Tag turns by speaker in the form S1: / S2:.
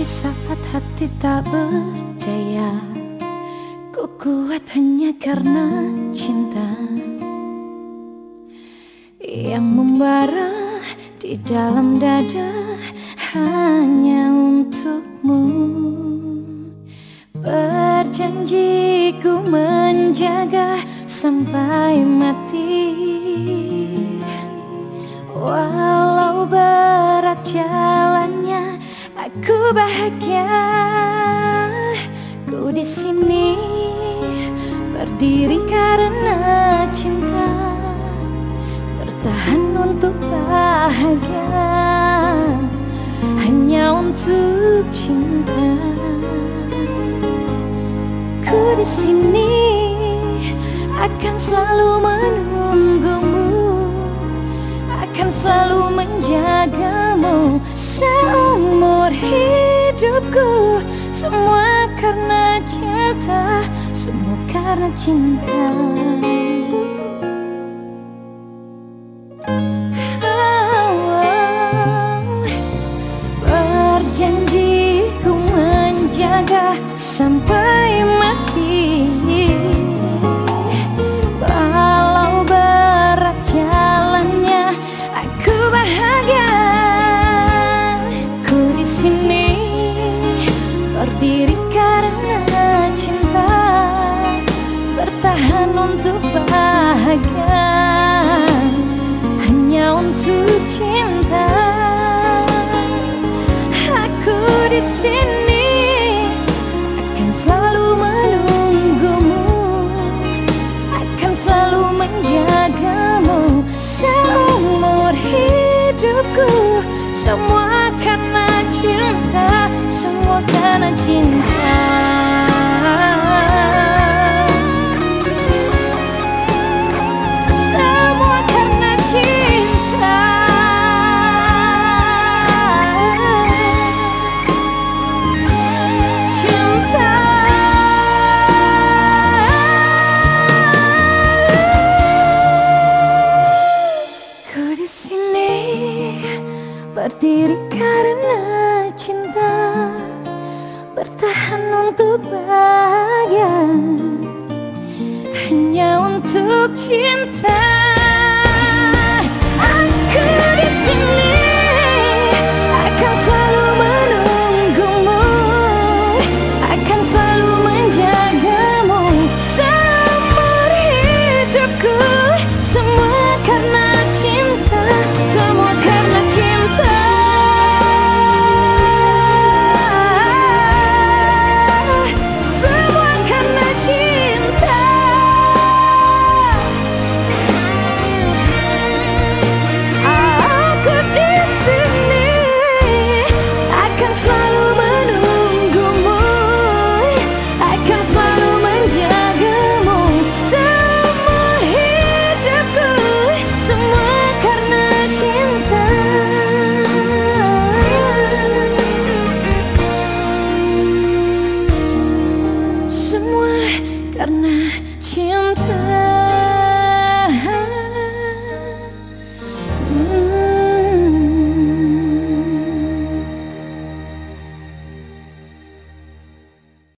S1: saat hati tak berdaya Ku kuat hanya karena cinta Yang membara di dalam dada Hanya untukmu. Berjanji ku menjaga sampai mati. Walau berat jalannya Aku bahagia Ku di sini berdiri karena cinta Bertahan untuk bahagia Hanya untuk cinta. Ku di sini akan selalu menunggumu Akan selalu menjagamu seumur hidupku. Semua karena cinta Semua karena cinta untuk bahagia Hanya untuk cinta. Aku di sini akan selalu menunggumu Akan selalu menjagamu. Seumur hidupku Semua karena cinta Semua karena cinta Berdiri karena cinta Bertahan untuk bahagia. Hanya untuk cinta.